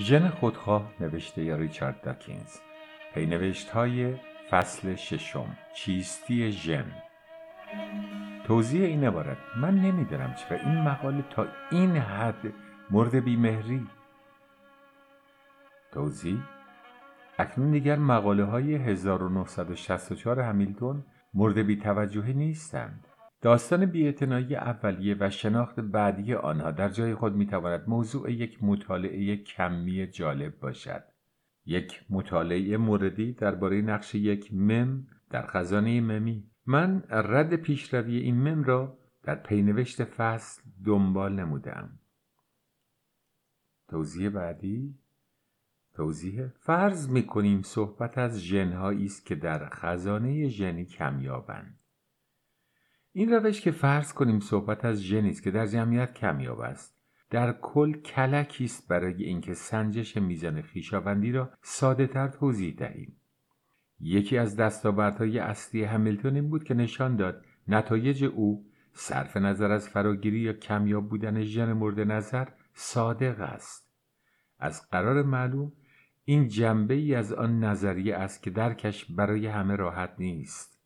ژن خودخواه نوشته ریچارد داکینز. پینوشت های فصل ششم. چیستی ژن. توضیح این عبارت. من نمی‌دانم چرا این مقاله تا این حد مورد بیمهری. توضیح. اکنون دیگر مقاله های 1964 همیلتون مورد بیتوجهی نیستند. داستان بیاعتنایی اولیه و شناخت بعدی آنها در جای خود می‌تواند موضوع یک مطالعه کمی جالب باشد. یک مطالعه موردی درباره نقش یک مم در خزانه ممی. من رد پیشروی این مم را در پینوشت فصل دنبال نمودم. توضیح بعدی. توضیح. فرض می‌کنیم صحبت از ژنهایی است که در خزانه ژنی کمیابند. این روش که فرض کنیم صحبت از ژنی است که در جمعیت کمیاب است در کل کلکی است برای اینکه سنجش میزان خویشاوندی را ساده تر توضیح دهیم. یکی از دستاوردهای اصلی همیلتون این بود که نشان داد نتایج او صرف نظر از فراگیری یا کمیاب بودن ژن مورد نظر صادق است. از قرار معلوم این جنبه ای از آن نظریه است که درکش برای همه راحت نیست.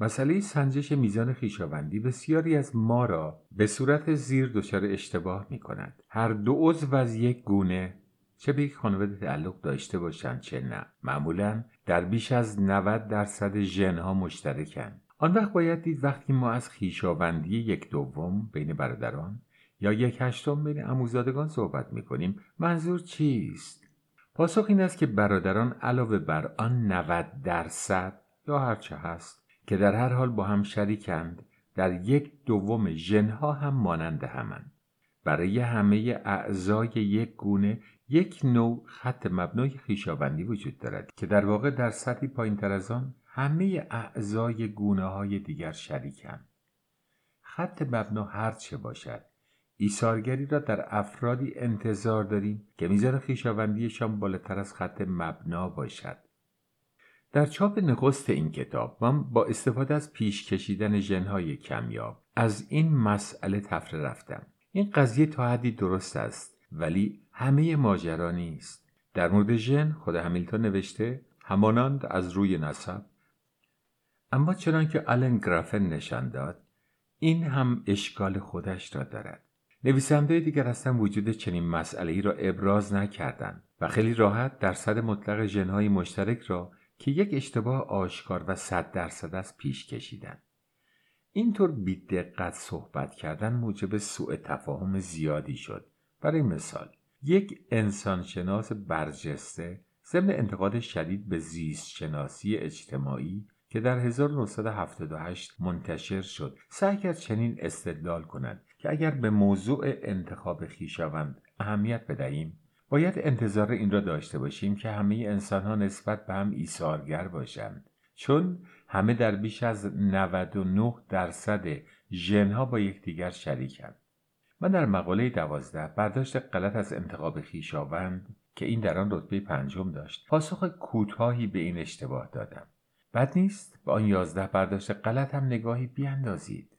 مسئله سنجش میزان خیشاوندی بسیاری از ما را به صورت زیر دچار اشتباه می کند هر دو عضو از یک گونه چه به یک خانواده تعلق داشته باشند چه نه. معمولا در بیش از 90 درصد ژنها مشترکند. آن وقت باید دید وقتی ما از خیشاوندی یک دوم بین برادران یا یک هشتم بین اموزادگان صحبت می کنیم منظور چیست؟ پاسخ این است که برادران علاوه بر آن 90 درصد یا هرچه هست که در هر حال با هم شریکند در یک دوم ژنها هم مانند همند برای همه اعضای یک گونه یک نوع خط مبنای خیشاوندی وجود دارد که در واقع در سطحی پایین تر از آن همه اعضای گونه های دیگر شریکند. خط مبنا هرچه باشد ایثارگری را در افرادی انتظار داریم که میزان خویشاوندیشان بالاتر از خط مبنا باشد. در چاپ نخست این کتاب من با استفاده از پیش کشیدن ژنهای کمیاب از این مسئله تفره رفتم. این قضیه تا حدی درست است ولی همه ماجرا نیست. در مورد ژن خود همیلتون نوشته همانند از روی نسب. اما چنانکه آلن گرافن نشان داد این هم اشکال خودش را دارد. نویسنده دیگر اصلا وجود چنین مسئله ای را ابراز نکردند و خیلی راحت درصد مطلق ژنهای مشترک را که یک اشتباه آشکار و صد درصد است پیش کشیدند اینطور بیدقت صحبت کردن موجب سوء تفاهم زیادی شد. برای مثال یک انسانشناس برجسته ضمن انتقاد شدید به زیست شناسی اجتماعی که در 1978 منتشر شد سعی کرد چنین استدلال کند که اگر به موضوع انتخاب خیشاوند اهمیت بدهیم باید انتظار این را داشته باشیم که همه انسان ها نسبت به هم ایثارگر باشند. چون همه در بیش از 99 درصد ژنها با یکدیگر شریکند. من در مقاله دوازده برداشت غلط از انتخاب خیشاوند که این در آن رتبه پنجم داشت. پاسخ کوتاهی به این اشتباه دادم. بد نیست به آن یازده برداشت غلط هم نگاهی بیاندازید.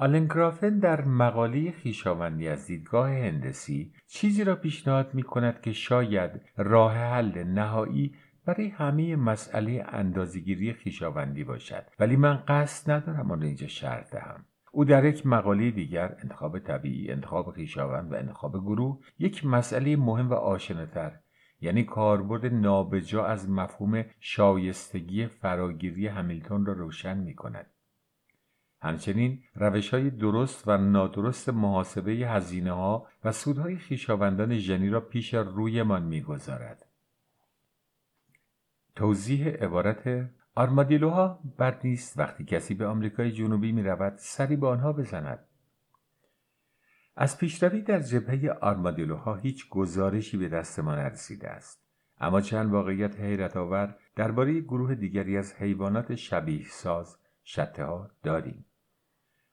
آلن گرافن در مقاله خیشاوندی از دیدگاه هندسی چیزی را پیشنهاد می کند که شاید راه حل نهایی برای همه مسئله اندازگیری خیشاوندی باشد. ولی من قصد ندارم آن را اینجا شرح دهم. او در یک مقاله دیگر انتخاب طبیعی انتخاب خیشاوند و انتخاب گروه یک مسئله مهم و آشناتر یعنی کاربرد نابجا از مفهوم شایستگی فراگیری همیلتون را روشن می کند همچنین روش های درست و نادرست محاسبه هزینه ها و سودهای خیشاوندان ژنی را پیش رویمان می‌گذارد. توضیح عبارت آرمادیلوها بد نیست وقتی کسی به آمریکای جنوبی می رود سری به آنها بزند. از پیشروی در جبهه آرمادیلوها هیچ گزارشی به دست ما نرسیده است. اما چند واقعیت حیرت آور درباره گروه دیگری از حیوانات شبیه ساز شته ها داریم.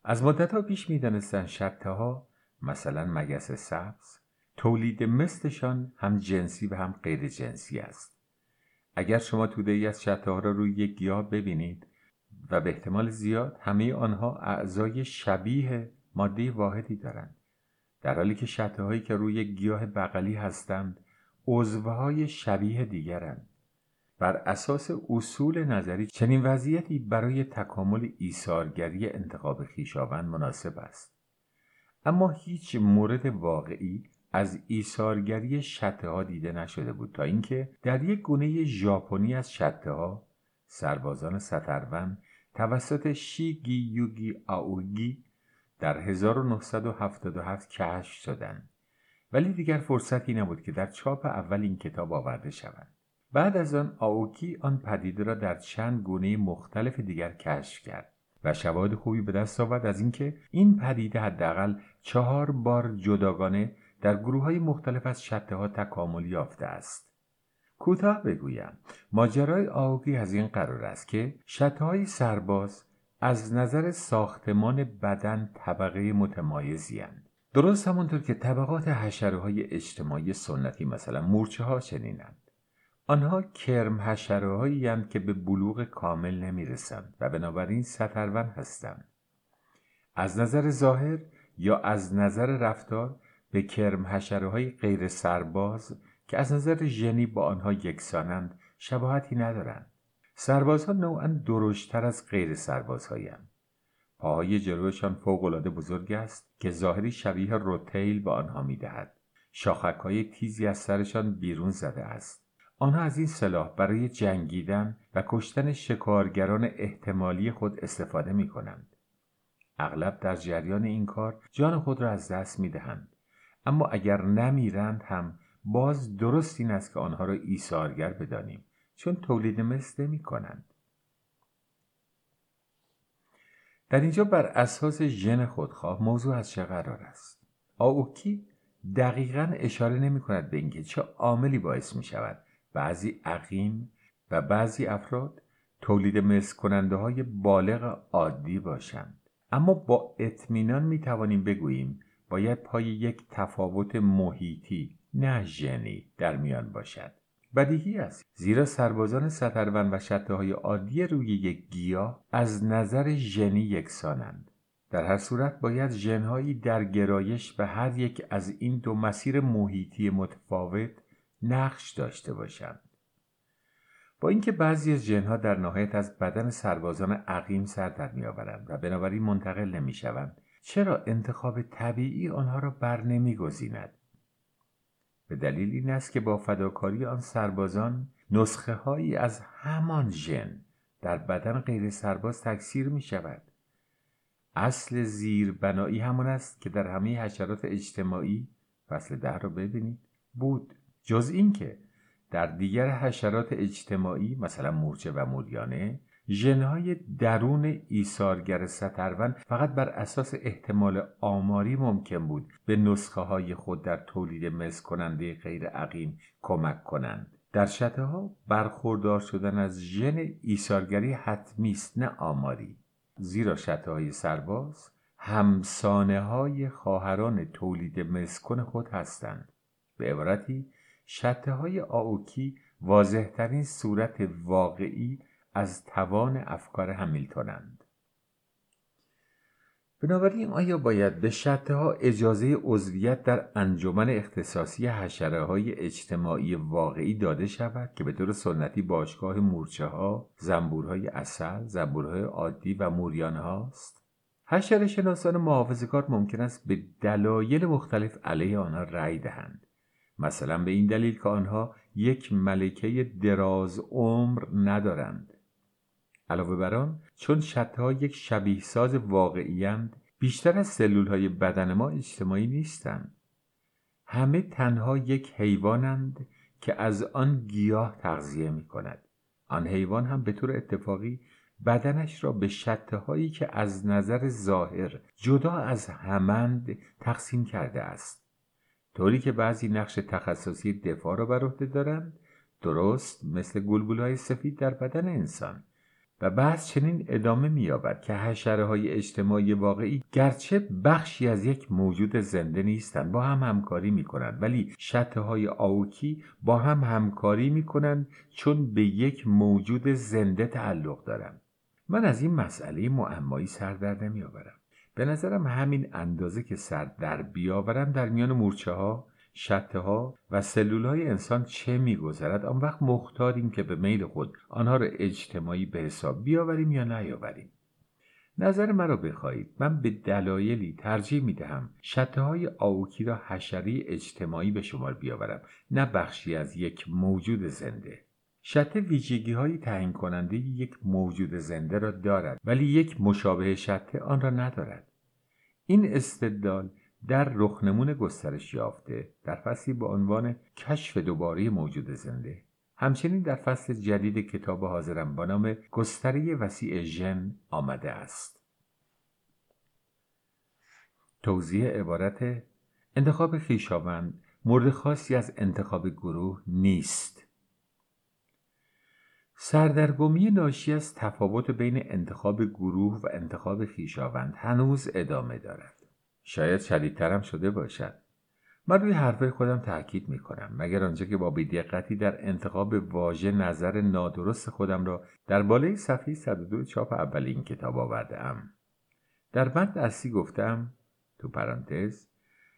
از ها پیش می‌دانستند شته ها مثلا مگس سبز تولید مثلشان هم جنسی و هم غیر جنسی است. اگر شما توده ای از شته ها را روی یک گیاه ببینید و به احتمال زیاد همه آنها اعضای شبیه ماده واحدی دارند. در حالی که شته هایی که روی گیاه بغلی هستند عضوهای شبیه دیگرند. بر اساس اصول نظری چنین وضعیتی برای تکامل ایثارگری انتخاب خویشاوند مناسب است. اما هیچ مورد واقعی از ایثارگری شته ها دیده نشده بود تا اینکه در یک گونه ژاپنی از شته ها سربازان سترون توسط شیگی یوگی آوگی در 1977 کشف شدند. ولی دیگر فرصتی نبود که در چاپ اول این کتاب آورده شود بعد از آن آوکی آن پدیده را در چند گونه مختلف دیگر کشف کرد و شواهد خوبی به دست آورد از اینکه این پدیده حداقل چهار بار جداگانه در گروه های مختلف از شته ها تکامل یافته است کوتاه بگویم ماجرای آوکی از این قرار است که شته های سرباز از نظر ساختمان بدن طبقه متمایزی هند. درست همونطور که طبقات حشره های اجتماعی سنتی مثلا مورچه ها چنینند آنها کرم حشره که به بلوغ کامل نمی رسند و بنابراین سترون هستند. از نظر ظاهر یا از نظر رفتار به کرم حشره های غیر سرباز که از نظر ژنی با آنها یکسانند شباهتی ندارند. سربازها نوعا درشتر از غیر سربازهایند. پاهای جلوشان فوقالعاده بزرگ است که ظاهری شبیه روتیل به آنها می‌دهد. شاخک های تیزی از سرشان بیرون زده است. آنها از این سلاح برای جنگیدن و کشتن شکارگران احتمالی خود استفاده می کنند. اغلب در جریان این کار جان خود را از دست می دهند. اما اگر نمیرند هم باز درست این است که آنها را ایثارگر بدانیم چون تولید مثل نمی کنند. در اینجا بر اساس ژن خودخواه موضوع از چه قرار است آوکی دقیقا اشاره نمی کند به اینکه چه عاملی باعث می شود بعضی عقیم و بعضی افراد تولید مثل کننده های بالغ عادی باشند. اما با اطمینان می توانیم بگوییم باید پای یک تفاوت محیطی نه ژنی در میان باشد. بدیهی است. زیرا سربازان سترون و شته های عادی روی یک گیاه از نظر ژنی یکسانند. در هر صورت باید ژنهایی در گرایش به هر یک از این دو مسیر محیطی متفاوت نقش داشته باشند با اینکه بعضی از جنها در نهایت از بدن سربازان عقیم سر در میآورند و بنابراین منتقل نمی‌شوند چرا انتخاب طبیعی آنها را بر نمیگزیند؟ به دلیل این است که با فداکاری آن سربازان نسخه هایی از همان ژن در بدن غیر سرباز تکثیر می شود اصل زیر بنایی همان است که در همه حشرات اجتماعی فصل ده را ببینید بود. جز اینکه در دیگر حشرات اجتماعی مثلا مورچه و موریانه ژنهای درون ایثارگر سترون فقط بر اساس احتمال آماری ممکن بود به نسخه های خود در تولید مثل کننده غیر عقیم کمک کنند. در شته ها برخوردار شدن از ژن ایثارگری حتمی است نه آماری. زیرا شته های سرباز همسانه های خواهران تولید مسکن خود هستند. به عبارتی شته های آوکی واضحترین صورت واقعی از توان افکار همیلتونند بنابراین آیا باید به شته ها اجازه عضویت در انجمن اختصاصی حشره های اجتماعی واقعی داده شود که به طور سنتی باشگاه مورچه ها، زنبورهای اصل، زنبورهای عادی و موریان هاست؟ حشره شناسان محافظه ممکن است به دلایل مختلف علیه آنها رأی دهند. مثلا به این دلیل که آنها یک ملکه دراز عمر ندارند. علاوه بر آن چون شتها یک شبیه ساز واقعیند بیشتر از سلول های بدن ما اجتماعی نیستند. همه تنها یک حیوانند که از آن گیاه تغذیه می کند آن حیوان هم به طور اتفاقی بدنش را به شته هایی که از نظر ظاهر جدا از همند تقسیم کرده است. طوری که بعضی نقش تخصصی دفاع را بر عهده دارند درست مثل های سفید در بدن انسان. و بعض چنین ادامه مییابد که حشره های اجتماعی واقعی گرچه بخشی از یک موجود زنده نیستند با هم همکاری می کنند ولی شته های آوکی با هم همکاری می کنند چون به یک موجود زنده تعلق دارند. من از این مسئله معمایی سر در نمیآورم. به نظرم همین اندازه که سر در بیاورم در میان مورچه ها شته ها و سلول های انسان چه میگذرد آن وقت مختاریم که به میل خود آنها را اجتماعی به حساب بیاوریم یا نیاوریم. نظر مرا بخواهید. من به دلایلی ترجیح می دهم شته های آوکی را حشری اجتماعی به شمار بیاورم نه بخشی از یک موجود زنده. شته ویژگی های تعیین کننده یک موجود زنده را دارد ولی یک مشابه شته آن را ندارد. این استدلال در رخنمون گسترش یافته در فصلی با عنوان کشف دوباره موجود زنده. همچنین در فصل جدید کتاب حاضرم با نام گستره وسیع ژن آمده است. توضیح عبارت انتخاب خیشاوند مورد خاصی از انتخاب گروه نیست. سردرگمی ناشی از تفاوت بین انتخاب گروه و انتخاب خیشاوند هنوز ادامه دارد. شاید شدیدترم شده باشد. من روی حرفهای خودم تاکید می کنم مگر آنجا که با بیدقتی در انتخاب واژه نظر نادرست خودم را در بالای صفحه 102 چاپ اول این کتاب آورده ام. در بند اصلی گفتم تو پرانتز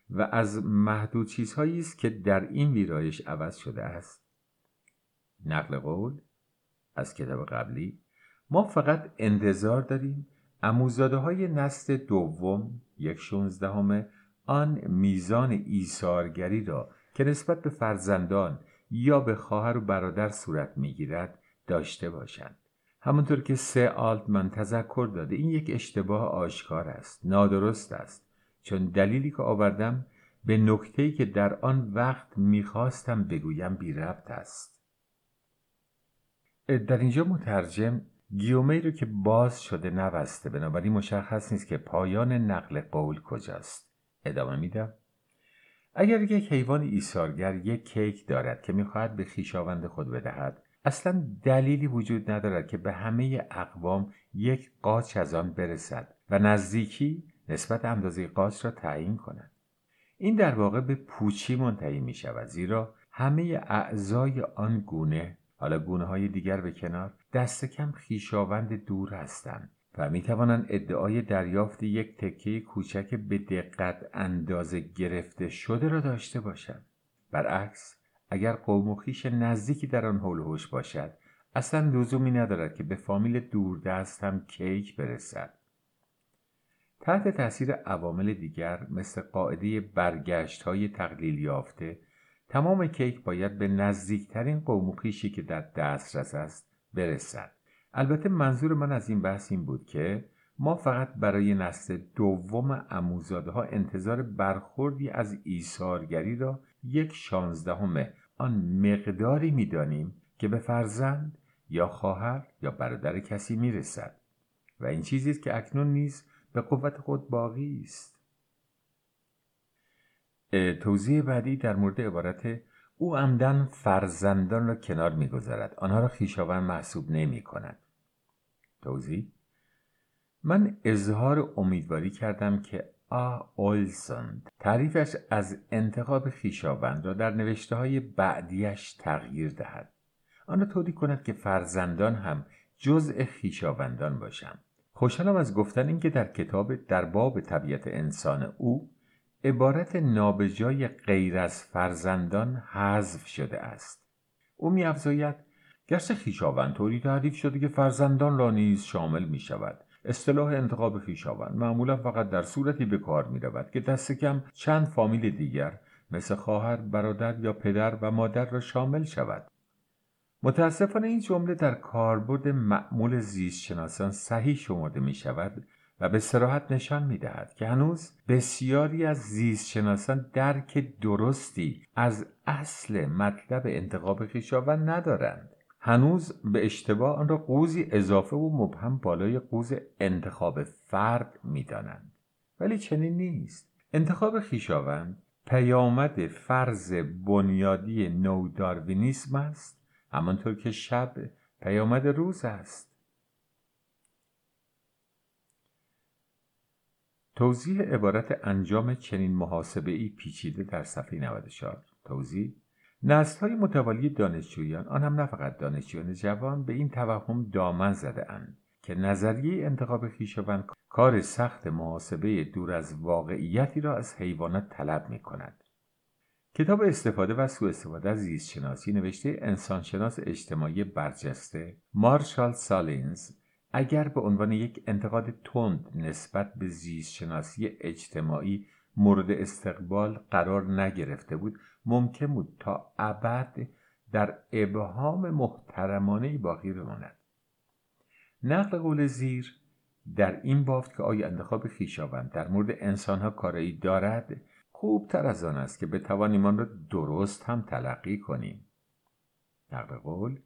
و از محدود چیزهایی است که در این ویرایش عوض شده است. نقل قول از کتاب قبلی ما فقط انتظار داریم اموزاده های نسل دوم یک شونزدهم آن میزان ایثارگری را که نسبت به فرزندان یا به خواهر و برادر صورت می‌گیرد داشته باشند. همونطور که سه آلتمن تذکر داده این یک اشتباه آشکار است نادرست است. چون دلیلی که آوردم به نکته‌ای که در آن وقت می‌خواستم بگویم بی ربط است. در اینجا مترجم گیومه رو که باز شده نوسته بنابراین مشخص نیست که پایان نقل قول کجاست. ادامه میدم. اگر یک حیوان ایثارگر یک کیک دارد که می‌خواهد به خویشاوند خود بدهد اصلا دلیلی وجود ندارد که به همه اقوام یک قاچ از آن برسد و نزدیکی نسبت اندازه قاچ را تعیین کند. این در واقع به پوچی منتهی می شود زیرا همه اعضای آن گونه حالا گونه های دیگر به کنار دست کم خیشاوند دور هستند و می توانند ادعای دریافت یک تکه کوچک به دقت اندازه گرفته شده را داشته باشند. برعکس اگر قوم و خیش نزدیکی در آن حول هوش باشد اصلا لزومی ندارد که به فامیل دوردست هم کیک برسد. تحت تاثیر عوامل دیگر مثل قاعده برگشت های تقلیل یافته تمام کیک باید به نزدیکترین قوم و خیشی که در دسترس است برسد. البته منظور من از این بحث این بود که ما فقط برای نسل دوم اموزاده ها انتظار برخوردی از ایثارگری را یک شانزدهم آن مقداری می‌دانیم که به فرزند یا خواهر یا برادر کسی می‌رسد. و این چیزی است که اکنون نیز به قوت خود باقی است. توضیح بعدی در مورد عبارت او عمدن فرزندان را کنار می‌گذارد. آنها را خیشاوند محسوب نمی کند توضیح. من اظهار امیدواری کردم که آ اولسون تعریفش از انتخاب خیشاوند را در نوشته های بعدیش تغییر دهد. آن را طوری کند که فرزندان هم جزء خیشاوندان باشند. خوشحالم از گفتن اینکه در کتاب در باب طبیعت انسان او عبارت نابجای غیر از فرزندان حذف شده است. او میافزاید گرچه خویشاوند طوری تعریف شده که فرزندان را نیز شامل می شود اصطلاح انتخاب خویشاوند معمولا فقط در صورتی به کار می رود که دست کم چند فامیل دیگر مثل خواهر، برادر یا پدر و مادر را شامل شود. متاسفانه این جمله در کاربرد معمول زیست شناسان صحیح شمرده می شود و به سراحت نشان می دهد که هنوز بسیاری از زیست شناسان درک درستی از اصل مطلب انتخاب خیشاوند ندارند. هنوز به اشتباه آن را قوزی اضافه و مبهم بالای قوز انتخاب فرد می دانند. ولی چنین نیست. انتخاب خیشاوند پیامد فرض بنیادی نوداروینیسم است همانطور که شب پیامد روز است توضیح عبارت انجام چنین محاسبه ای پیچیده در صفحه 94 توضیح نسل های متوالی دانشجویان آن هم نه فقط دانشجویان جوان به این توهم دامن زده اند که نظریه انتخاب خویشاوند کار سخت محاسبه دور از واقعیتی را از حیوانات طلب می کند. کتاب استفاده و سوء استفاده از زیست شناسی نوشته انسانشناس اجتماعی برجسته مارشال سالینز اگر به عنوان یک انتقاد تند نسبت به زیست شناسی اجتماعی مورد استقبال قرار نگرفته بود ممکن بود تا ابد در ابهام محترمانه باقی بماند. نقل قول زیر در این بافت که آیا انتخاب خیشاوند در مورد انسانها کارایی دارد خوبتر از آن است که بتوانیم آن را درست هم تلقی کنیم. نقل قول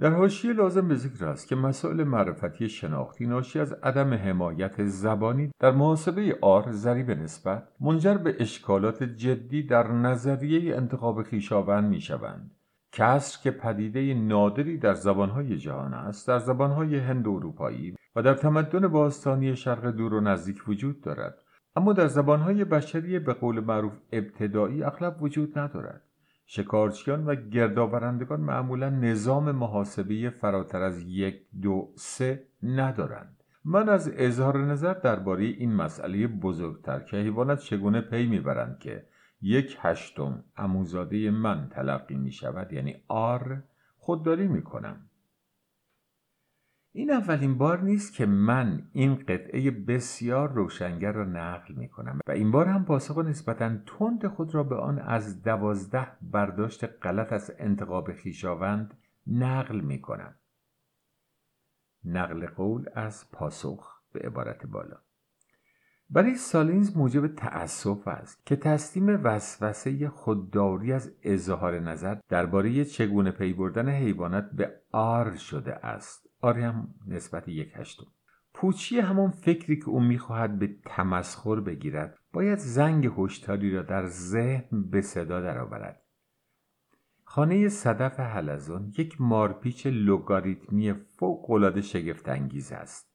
در حاشیه لازم به ذکر است که مسائل معرفتی شناختی ناشی از عدم حمایت زبانی در محاسبه آر ضریب نسبت منجر به اشکالات جدی در نظریه انتخاب خیشاوند می شوند. کسر که پدیده نادری در زبانهای جهان است در زبانهای هند و اروپایی و در تمدن باستانی شرق دور و نزدیک وجود دارد اما در زبانهای بشری به قول معروف ابتدایی اغلب وجود ندارد شکارچیان و گردآورندگان معمولا نظام محاسبه فراتر از یک دو سه ندارند. من از اظهار نظر درباره این مسئله بزرگتر که حیوانات چگونه پی می‌برند که یک هشتم اموزاده من تلقی می شود یعنی آر خودداری می کنم این اولین بار نیست که من این قطعه بسیار روشنگر را نقل می کنم و این بار هم پاسخ نسبتا تند خود را به آن از دوازده برداشت غلط از انتقاب خیشاوند نقل می کنم. نقل قول از پاسخ به عبارت بالا برای سالینز موجب تأسف است که تسلیم وسوسه خودداری از اظهار نظر درباره چگونه پی بردن حیوانات به آر شده است آره هم نسبت یک هشتم. پوچی همان فکری که او می‌خواهد به تمسخر بگیرد باید زنگ هشداری را در ذهن به صدا درآورد. خانه صدف حلزون یک مارپیچ لوگاریتمی فوقالعاده شگفت انگیز است.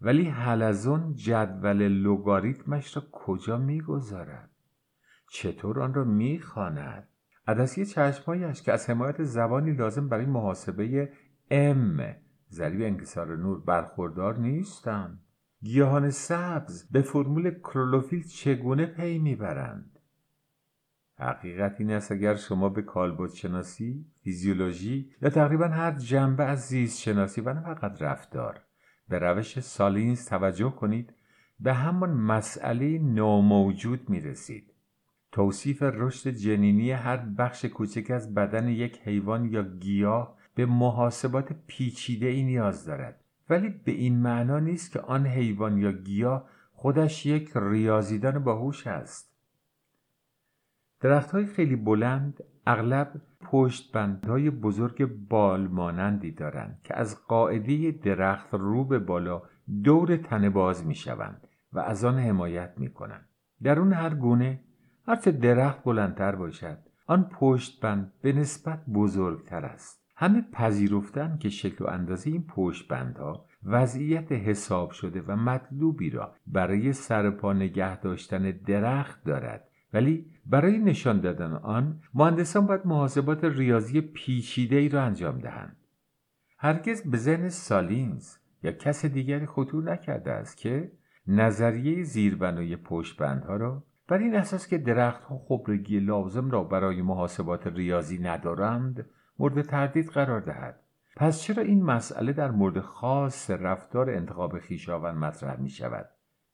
ولی حلزون جدول لوگاریتمش را کجا می‌گذارد؟ چطور آن را می‌خواند؟ عدسی چشمهایش که از حمایت زبانی لازم برای محاسبه ام ضریب انکسار نور برخوردار نیستند گیاهان سبز به فرمول کرولوفیل چگونه پی می‌برند حقیقت این است اگر شما به کالبد شناسی فیزیولوژی یا تقریبا هر جنبه از زیست شناسی و نه فقط رفتار به روش سالینز توجه کنید به همان مسئله ناموجود می رسید. توصیف رشد جنینی هر بخش کوچک از بدن یک حیوان یا گیاه به محاسبات پیچیده ای نیاز دارد ولی به این معنا نیست که آن حیوان یا گیاه خودش یک ریاضیدان باهوش است درخت های خیلی بلند اغلب پشت بندهای بزرگ بال مانندی دارند که از قاعده درخت رو به بالا دور تنه باز می شوند و از آن حمایت می کنند. در اون هر گونه هرچه درخت بلندتر باشد آن پشت بند به نسبت بزرگتر است. همه پذیرفتن که شکل و اندازه این پشت بندها وضعیت حساب شده و مطلوبی را برای سرپا نگه داشتن درخت دارد. ولی برای نشان دادن آن مهندسان باید محاسبات ریاضی پیچیده ای را انجام دهند. هرگز به ذهن سالینز یا کس دیگری خطور نکرده است که نظریه زیربنای پشتبندها را بر این اساس که درختها خبرگی لازم را برای محاسبات ریاضی ندارند مورد تردید قرار دهد. پس چرا این مسئله در مورد خاص رفتار انتخاب خیشاوند مطرح می شود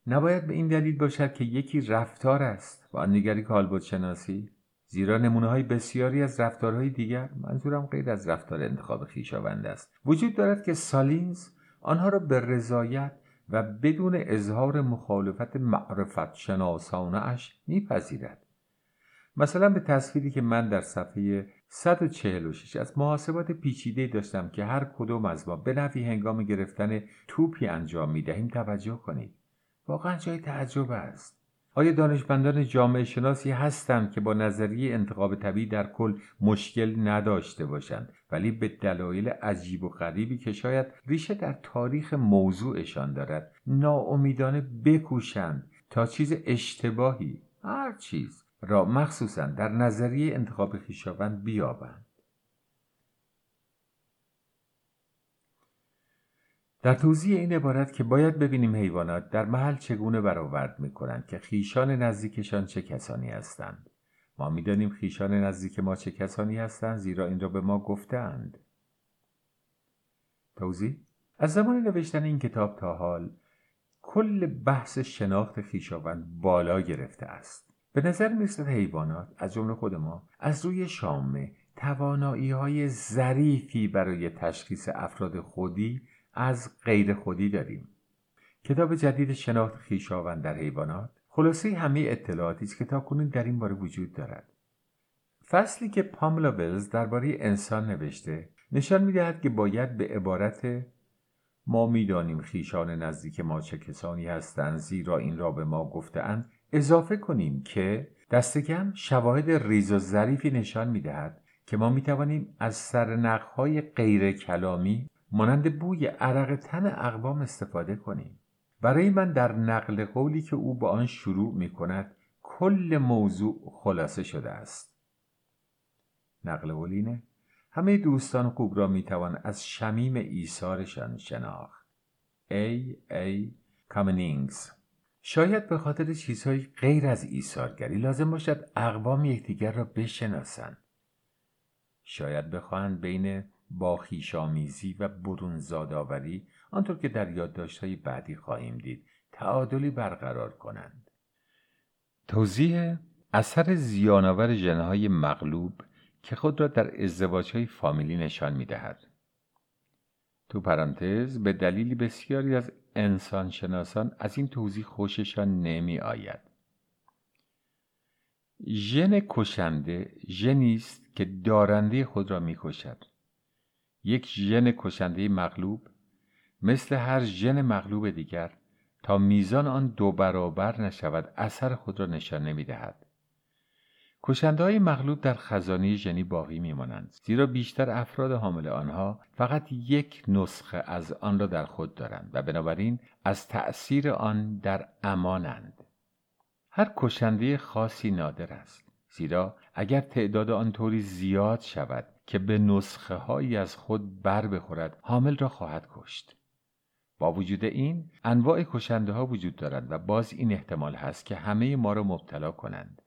نباید به این دلیل باشد که یکی رفتار است و آن دیگری کالبد شناسی زیرا نمونه های بسیاری از رفتارهای دیگر منظورم غیر از رفتار انتخاب خیشاوند است. وجود دارد که سالینز آنها را به رضایت و بدون اظهار مخالفت معرفت شناسانه اش میپذیرد. مثلا به تصویری که من در صفحه 146 از محاسبات پیچیده داشتم که هر کدوم از ما به نفی هنگام گرفتن توپی انجام می دهیم توجه کنید. واقعا جای تعجب است. آیا دانشمندان جامعه شناسی هستند که با نظریه انتخاب طبیعی در کل مشکل نداشته باشند ولی به دلایل عجیب و غریبی که شاید ریشه در تاریخ موضوعشان دارد ناامیدانه بکوشند تا چیز اشتباهی؟ هر چیز. را مخصوصا در نظریه انتخاب خیشاوند بیابند. در توضیح این عبارت که باید ببینیم حیوانات در محل چگونه برآورد می کنند که خیشان نزدیکشان چه کسانی هستند. ما می‌دانیم خیشان نزدیک ما چه کسانی هستند زیرا این را به ما گفتند توضیح؟ از زمان نوشتن این کتاب تا حال کل بحث شناخت خیشاوند بالا گرفته است. به نظر می‌رسد حیوانات از جمله خود ما از روی شامه توانایی های ظریفی برای تشخیص افراد خودی از غیر خودی داریم. کتاب جدید شناخت خیشاوند در حیوانات خلاصه همه اطلاعاتی است که تاکنون در این باره وجود دارد. فصلی که پاملا ولز درباره انسان نوشته نشان می‌دهد که باید به عبارت ما می‌دانیم خیشان نزدیک ما چه کسانی هستند زیرا این را به ما گفتهاند اضافه کنیم که دستکم شواهد ریز و ظریفی نشان می‌دهد که ما می‌توانیم از سرنخهای غیر کلامی مانند بوی عرق تن اقوام استفاده کنیم. برای من در نقل قولی که او با آن شروع می کند کل موضوع خلاصه شده است. نقل قولینه همه دوستان خوب را می توان از شمیم ایثارشان شناخت. ای ای کامنینگز شاید به خاطر چیزهای غیر از ایثارگری لازم باشد اقوام یکدیگر را بشناسند. شاید بخواهند بین باخیشامیزی و برون زادآوری آنطور که در یادداشتهای بعدی خواهیم دید تعادلی برقرار کنند. توضیح اثر زیانآور ژنهای مغلوب که خود را در ازدواجهای فامیلی نشان می‌دهد. تو پرانتز به دلیلی بسیاری از انسانشناسان از این توضیح خوششان نمی آید ژن کشنده ژنی است که دارنده خود را می‌کشد. یک ژن کشنده مغلوب مثل هر ژن مغلوب دیگر تا میزان آن دو برابر نشود اثر خود را نشان نمی‌دهد. کشنده های مغلوب در خزانه ژنی باقی میمانند زیرا بیشتر افراد حامل آنها فقط یک نسخه از آن را در خود دارند و بنابراین از تأثیر آن در امانند. هر کشنده خاصی نادر است زیرا اگر تعداد آن طوری زیاد شود که به نسخه هایی از خود بر بخورد حامل را خواهد کشت. با وجود این انواع کشنده ها وجود دارند و باز این احتمال هست که همه ما را مبتلا کنند.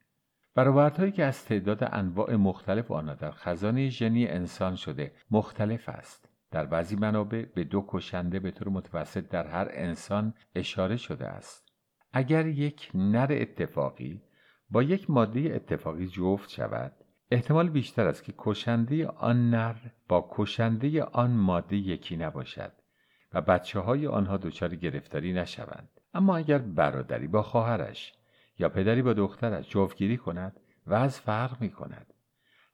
برآوردهایی که از تعداد انواع مختلف آنها در خزانه ژنی انسان شده مختلف است. در بعضی منابع به دو کشنده به طور متوسط در هر انسان اشاره شده است. اگر یک نر اتفاقی با یک ماده اتفاقی جفت شود احتمال بیشتر است که کشنده آن نر با کشنده آن ماده یکی نباشد و بچه های آنها دچار گرفتاری نشوند. اما اگر برادری با خواهرش یا پدری با دخترش جفتگیری کند وضع فرق می کند.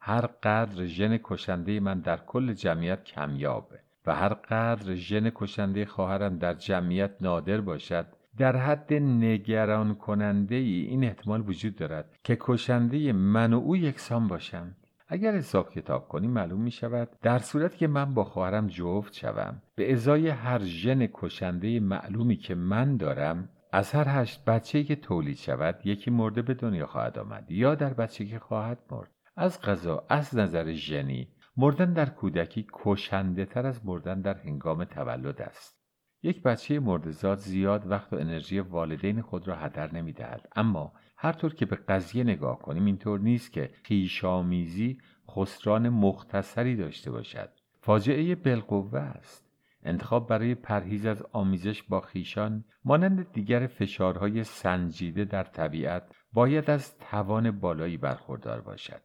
هر قدر ژن کشنده من در کل جمعیت کمیابه و هر قدر ژن کشنده خواهرم در جمعیت نادر باشد در حد نگران کننده ای این احتمال وجود دارد که کشنده من و او یکسان باشند. اگر حساب کتاب کنیم معلوم می شود در صورتی که من با خواهرم جفت شوم. به ازای هر ژن کشنده معلومی که من دارم از هر هشت بچه که تولید شود یکی مرده به دنیا خواهد آمد یا در بچه که خواهد مرد. از غذا از نظر ژنی مردن در کودکی کشنده تر از مردن در هنگام تولد است. یک بچه مردزاد زیاد وقت و انرژی والدین خود را هدر نمی دهد. اما هر طور که به قضیه نگاه کنیم اینطور نیست که خیشامیزی خسران مختصری داشته باشد. فاجعه بالقوه است. انتخاب برای پرهیز از آمیزش با خیشان مانند دیگر فشارهای سنجیده در طبیعت باید از توان بالایی برخوردار باشد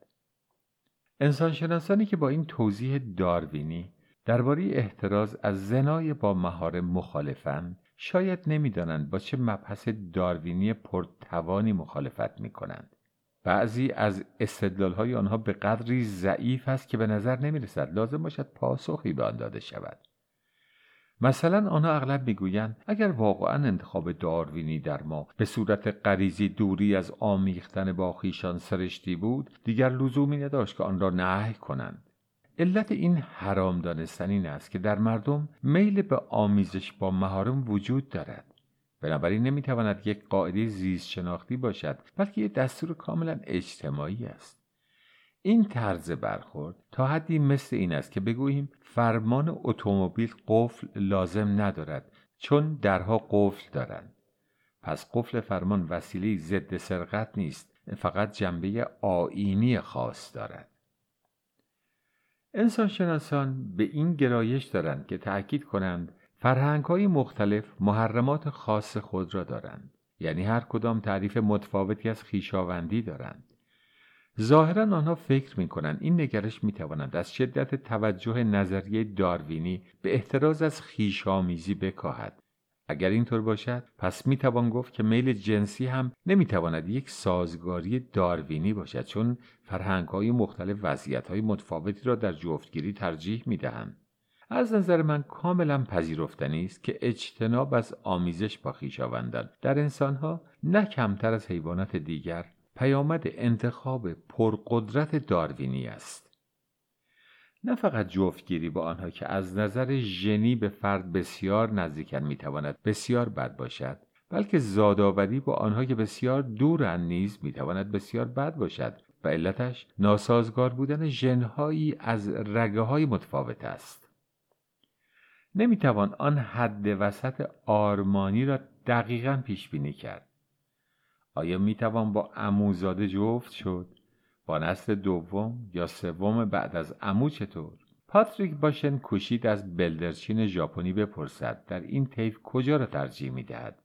انسانشناسانی که با این توضیح داروینی درباره احتراز از زنای با مهار مخالفن شاید نمی‌دانند با چه مبحث داروینی پرتوانی مخالفت می کنند. بعضی از های آنها به قدری ضعیف است که به نظر نمی رسد لازم باشد پاسخی به آن داده شود. مثلا آنها اغلب می‌گویند اگر واقعا انتخاب داروینی در ما به صورت غریزی دوری از آمیختن با خیشان سرشتی بود دیگر لزومی نداشت که آن را نهی کنند. علت این حرام دانستن این است که در مردم میل به آمیزش با مهارم وجود دارد. بنابراین نمی‌تواند یک قاعده زیست شناختی باشد بلکه یک دستور کاملا اجتماعی است. این طرز برخورد تا حدی مثل این است که بگوییم فرمان اتومبیل قفل لازم ندارد چون درها قفل دارند. پس قفل فرمان وسیله ضد سرقت نیست فقط جنبه آینی خاص دارد. انسانشناسان به این گرایش دارند که تأکید کنند فرهنگ های مختلف محرمات خاص خود را دارند یعنی هر کدام تعریف متفاوتی از خیشاوندی دارند. ظاهرا آنها فکر می کنند این نگرش می تواند از شدت توجه نظریه داروینی به احتراز از خیشامیزی بکاهد اگر اینطور باشد پس می توان گفت که میل جنسی هم نمی تواند یک سازگاری داروینی باشد چون فرهنگ های مختلف وضعیت های متفاوتی را در جفتگیری ترجیح می دهند. از نظر من کاملا پذیرفتنی است که اجتناب از آمیزش با خویشاوندان در انسانها نه کمتر از حیوانات دیگر پیامد انتخاب پرقدرت داروینی است. نه فقط جفتگیری با آنها که از نظر ژنی به فرد بسیار نزدیکن می‌تواند بسیار بد باشد بلکه زادآوری با آنها که بسیار دورند نیز می‌تواند بسیار بد باشد و علتش ناسازگار بودن ژنهایی از رگه های متفاوت است. نمی‌توان آن حد وسط آرمانی را دقیقا پیش بینی کرد. آیا می‌توان با اموزاده جفت شد؟ با نسل دوم یا سوم بعد از امو چطور؟ پاتریک باشن کوشید از بلدرچین ژاپنی بپرسد در این طیف کجا را ترجیح می‌دهد؟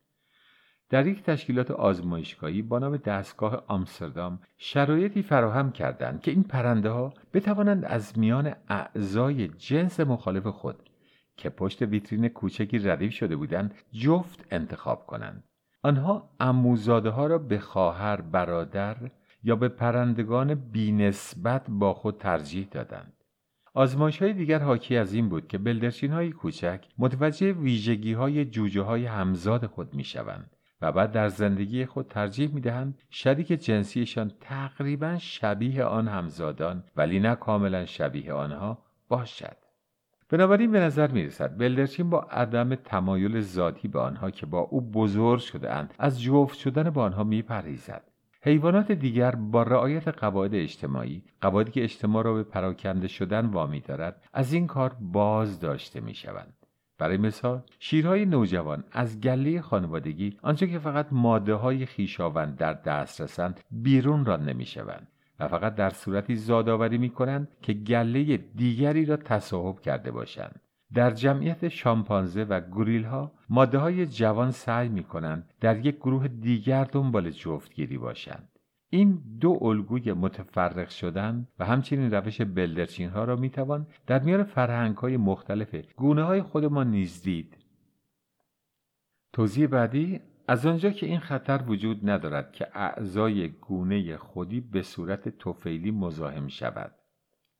در یک تشکیلات آزمایشگاهی با نام دستگاه آمستردام شرایطی فراهم کردند که این پرنده ها بتوانند از میان اعضای جنس مخالف خود که پشت ویترین کوچکی ردیف شده بودند جفت انتخاب کنند. آنها اموزاده ها را به خواهر برادر یا به پرندگان بینسبت با خود ترجیح دادند آزمایش های دیگر حاکی از این بود که بلدرچین های کوچک متوجه ویژگی های جوجه های همزاد خود می شوند و بعد در زندگی خود ترجیح می دهند شریک جنسیشان تقریبا شبیه آن همزادان ولی نه کاملا شبیه آنها باشد. بنابراین به نظر می رسد بلدرچین با عدم تمایل ذاتی به آنها که با او بزرگ شده اند از جفت شدن با آنها می پریزد. حیوانات دیگر با رعایت قواعد اجتماعی قواعدی که اجتماع را به پراکنده شدن وامی دارد از این کار باز داشته می شوند برای مثال شیرهای نوجوان از گله خانوادگی آنچه که فقط ماده های خیشاوند در دست رسند بیرون را نمی شوند و فقط در صورتی زادآوری می کنند که گله دیگری را تصاحب کرده باشند در جمعیت شامپانزه و گوریل ها ماده های جوان سعی می کنند در یک گروه دیگر دنبال جفتگیری باشند. این دو الگوی متفرق شدن و همچنین روش بلدرچین ها را می توان در میان فرهنگ های مختلف گونه های خودمان نیز دید. توضیح بعدی از آنجا که این خطر وجود ندارد که اعضای گونه خودی به صورت توفیلی مزاحم شود.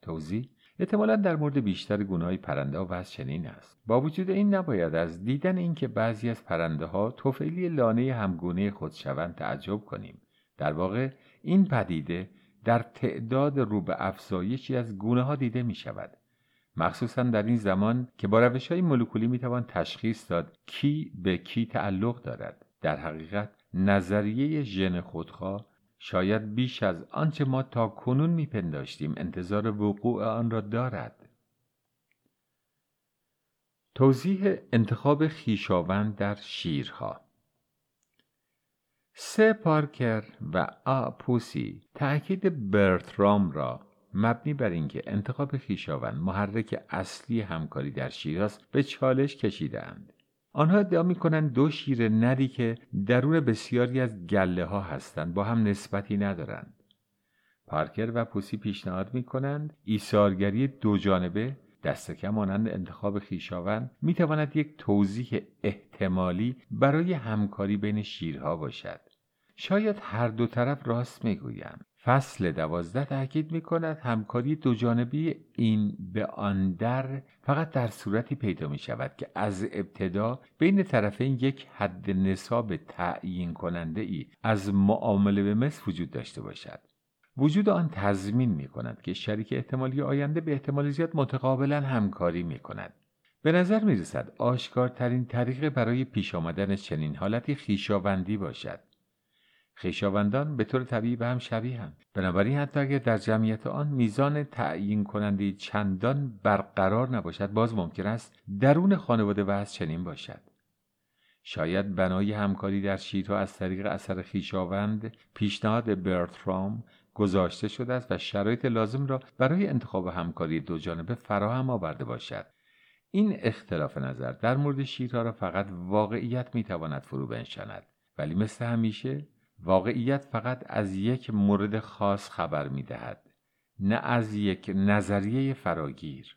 توضیح احتمالا در مورد بیشتر گونه های پرنده ها وضع چنین است. با وجود این نباید از دیدن اینکه بعضی از پرنده ها توفیلی لانه همگونه خود شوند تعجب کنیم. در واقع این پدیده در تعداد رو به افزایشی از گونه ها دیده می شود. مخصوصا در این زمان که با روش های مولکولی می توان تشخیص داد کی به کی تعلق دارد. در حقیقت نظریه ژن خودخواه شاید بیش از آنچه ما تا کنون میپنداشتیم انتظار وقوع آن را دارد. توضیح انتخاب خیشاوند در شیرها. سه پارکر و آ پوسی تأکید برترام را مبنی بر اینکه انتخاب خیشاوند محرک اصلی همکاری در شیراز به چالش کشیدند آنها ادعا می‌کنند دو شیر نری که درون بسیاری از گله ها هستند با هم نسبتی ندارند. پارکر و پوسی پیشنهاد می‌کنند ایثارگری دو جانبه دست کم مانند انتخاب خیشاوند می‌تواند یک توضیح احتمالی برای همکاری بین شیرها باشد. شاید هر دو طرف راست می‌گویند. فصل دوازده تاکید می کند همکاری دو جانبی این به آن در فقط در صورتی پیدا می شود که از ابتدا بین طرفین یک حد نصاب تعیین کننده ای از معامله به مثل وجود داشته باشد. وجود آن تضمین می کند که شریک احتمالی آینده به احتمال زیاد متقابلا همکاری می کند به نظر می رسد آشکارترین طریق برای پیش آمدن چنین حالتی خیشاوندی باشد. خیشاوندان به طور طبیعی به هم شبیهند بنابراین حتی اگر در جمعیت آن میزان تعیین کننده چندان برقرار نباشد باز ممکن است درون خانواده وضع چنین باشد. شاید بنای همکاری در شیرها از طریق اثر خیشاوند پیشنهاد برترام گذاشته شده است و شرایط لازم را برای انتخاب همکاری دو جانبه فراهم آورده باشد. این اختلاف نظر در مورد شیرها را فقط واقعیت می‌تواند فرو بنشاند ولی مثل همیشه واقعیت فقط از یک مورد خاص خبر می‌دهد نه از یک نظریه فراگیر.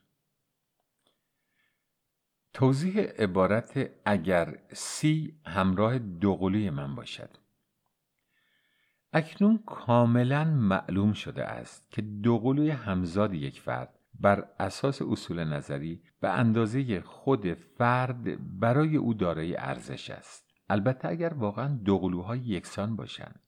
توضیح عبارت اگر سی همراه دوقلوی من باشد. اکنون کاملا معلوم شده است که دوقلوی همزاد یک فرد بر اساس اصول نظری به اندازه خود فرد برای او دارای ارزش است. البته اگر واقعا دوقلوهای یکسان باشند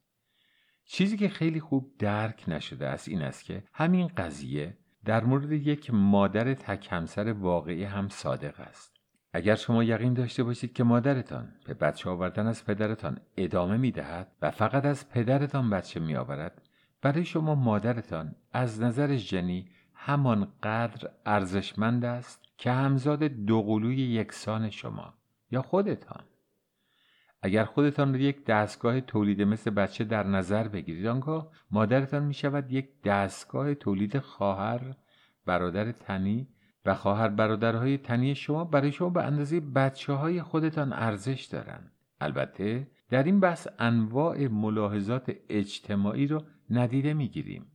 چیزی که خیلی خوب درک نشده است این است که همین قضیه در مورد یک مادر تک همسر واقعی هم صادق است. اگر شما یقین داشته باشید که مادرتان به بچه آوردن از پدرتان ادامه می دهد و فقط از پدرتان بچه می آورد برای شما مادرتان از نظر ژنی همان قدر ارزشمند است که همزاد دوقلوی یکسان شما یا خودتان. اگر خودتان را یک دستگاه تولید مثل بچه در نظر بگیرید آنگاه مادرتان می شود یک دستگاه تولید خواهر برادر تنی و خواهر برادرهای تنی شما برای شما به اندازه بچه های خودتان ارزش دارند. البته در این بحث انواع ملاحظات اجتماعی رو ندیده می‌گیریم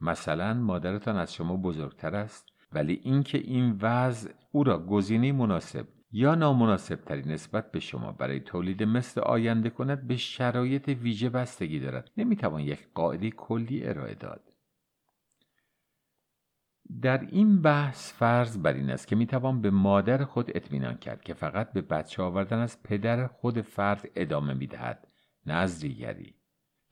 مثلا مادرتان از شما بزرگتر است ولی اینکه این وضع او را گزینه مناسب یا نامناسب ترین نسبت به شما برای تولید مثل آینده کند به شرایط ویژه بستگی دارد. نمی‌توان یک قاعده کلی ارائه داد. در این بحث فرض بر این است که می‌توان به مادر خود اطمینان کرد که فقط به بچه آوردن از پدر خود فرد ادامه می‌دهد نه از دیگری.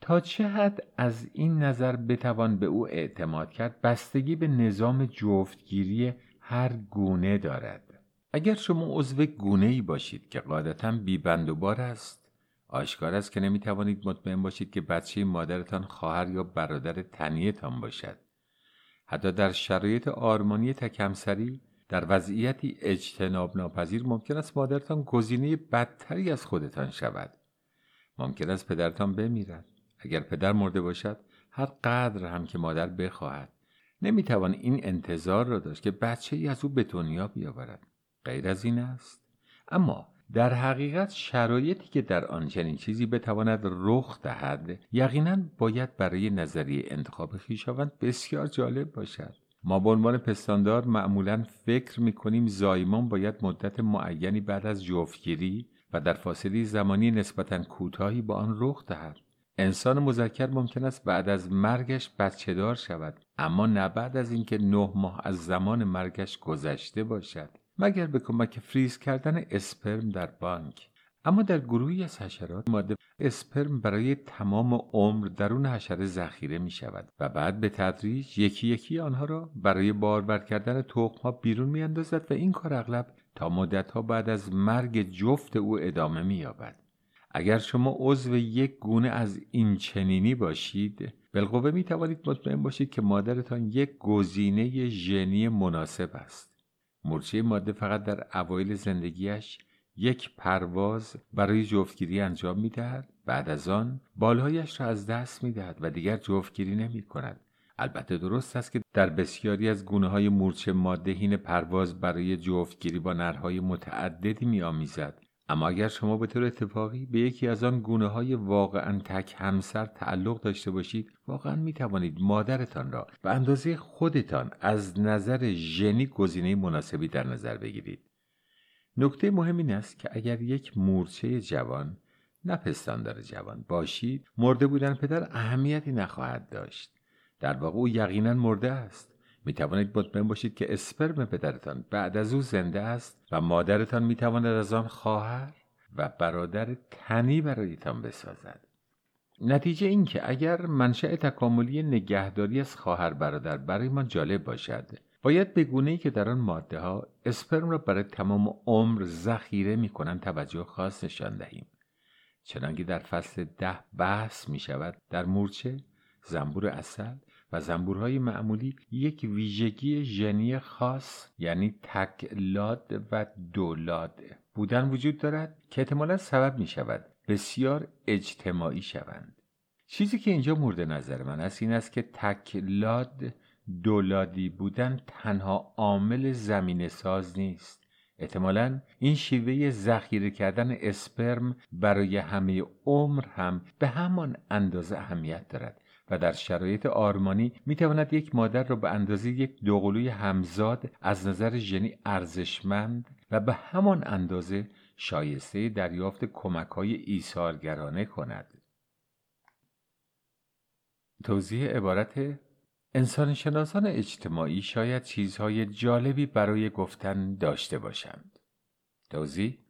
تا چه حد از این نظر بتوان به او اعتماد کرد؟ بستگی به نظام جفتگیری هر گونه دارد. اگر شما عضو گونه ای باشید که قاعدتا بیبند و بار است آشکار است که نمی‌توانید مطمئن باشید که بچه مادرتان خواهر یا برادر تنیتان باشد. حتی در شرایط آرمانی تکمسری در وضعیتی اجتناب ناپذیر ممکن است مادرتان گزینه بدتری از خودتان شود. ممکن است پدرتان بمیرد. اگر پدر مرده باشد هر قدر هم که مادر بخواهد. نمی‌توان این انتظار را داشت که بچه ای از او به دنیا بیاورد. غیر از این است. اما در حقیقت شرایطی که در آن چنین چیزی بتواند رخ دهد یقینا باید برای نظریه انتخاب خویشاوند بسیار جالب باشد. ما به عنوان پستاندار معمولا فکر می‌کنیم زایمان باید مدت معینی بعد از جفتگیری و در فاصله زمانی نسبتا کوتاهی با آن رخ دهد. انسان مذکر ممکن است بعد از مرگش بچه دار شود اما نه بعد از اینکه نه ماه از زمان مرگش گذشته باشد. مگر به کمک فریز کردن اسپرم در بانک. اما در گروهی از حشرات ماده اسپرم برای تمام عمر درون حشره ذخیره می شود و بعد به تدریج یکی یکی آنها را برای بارور کردن تخم ها بیرون می اندازد و این کار اغلب تا مدت ها بعد از مرگ جفت او ادامه می یابد. اگر شما عضو یک گونه از این چنینی باشید بالقوه می توانید مطمئن باشید که مادرتان یک گزینه ژنی مناسب است. مورچه ماده فقط در اوایل زندگیش یک پرواز برای جفتگیری انجام می دهد بعد از آن بالهایش را از دست می دهد و دیگر جفتگیری نمی کند البته درست است که در بسیاری از گونه های مورچه ماده پرواز برای جفتگیری با نرهای متعددی می آمیزد اما اگر شما به طور اتفاقی به یکی از آن گونه های واقعا تک همسر تعلق داشته باشید واقعا می توانید مادرتان را به اندازه خودتان از نظر ژنی گزینه مناسبی در نظر بگیرید. نکته مهم این است که اگر یک مورچه جوان نه پستاندار جوان باشید مرده بودن پدر اهمیتی نخواهد داشت. در واقع او یقینا مرده است. می توانید مطمئن باشید که اسپرم پدرتان بعد از او زنده است و مادرتان می تواند از آن خواهر و برادر تنی برایتان بسازد. نتیجه این که اگر منشأ تکاملی نگهداری از خواهر برادر برای ما جالب باشد باید به گونه که در آن ماده ها اسپرم را برای تمام عمر ذخیره می کنند توجه خاص نشان دهیم. چنانکه در فصل ده بحث می شود در مورچه زنبور اصل زنبورهای معمولی یک ویژگی ژنی خاص یعنی تکلاد و دولاد بودن وجود دارد که احتمالا سبب می شود بسیار اجتماعی شوند. چیزی که اینجا مورد نظر من است این است که تکلاد دولادی بودن تنها عامل زمین ساز نیست. احتمالا این شیوه ذخیره کردن اسپرم برای همه عمر هم به همان اندازه اهمیت دارد. و در شرایط آرمانی می تواند یک مادر را به اندازه یک دوقلوی همزاد از نظر ژنی ارزشمند و به همان اندازه شایسته دریافت کمک های ایثارگرانه کند توضیح عبارت انسان شناسان اجتماعی شاید چیزهای جالبی برای گفتن داشته باشند. توضیح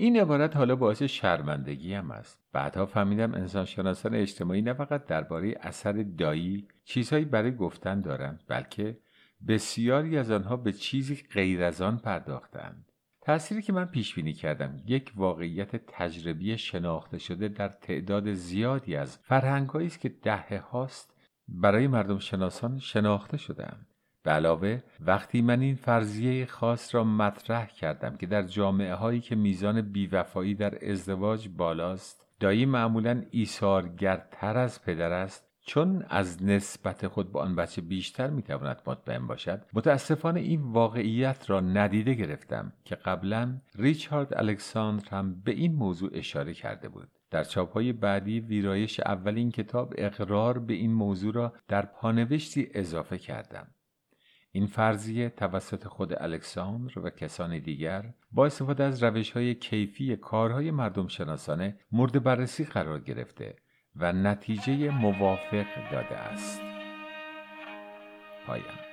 این عبارت حالا باعث شرمندگی هم است. بعدها فهمیدم انسان شناسان اجتماعی نه فقط درباره اثر دایی چیزهایی برای گفتن دارند بلکه بسیاری از آنها به چیزی غیر از آن پرداختند. تأثیری که من پیش بینی کردم یک واقعیت تجربی شناخته شده در تعداد زیادی از فرهنگهایی است که دهه هاست برای مردم شناسان شناخته شدم به علاوه وقتی من این فرضیه خاص را مطرح کردم که در جامعه هایی که میزان بیوفایی در ازدواج بالاست دایی معمولا ایثارگرتر از پدر است چون از نسبت خود به آن بچه بیشتر می‌تواند مطمئن باشد متاسفانه این واقعیت را ندیده گرفتم که قبلا ریچارد الکساندر هم به این موضوع اشاره کرده بود در چاپهای بعدی ویرایش اولین کتاب اقرار به این موضوع را در پانوشتی اضافه کردم. این فرضیه توسط خود الکساندر و کسان دیگر با استفاده از روش های کیفی کارهای مردم شناسانه مورد بررسی قرار گرفته و نتیجه موافق داده است. پایان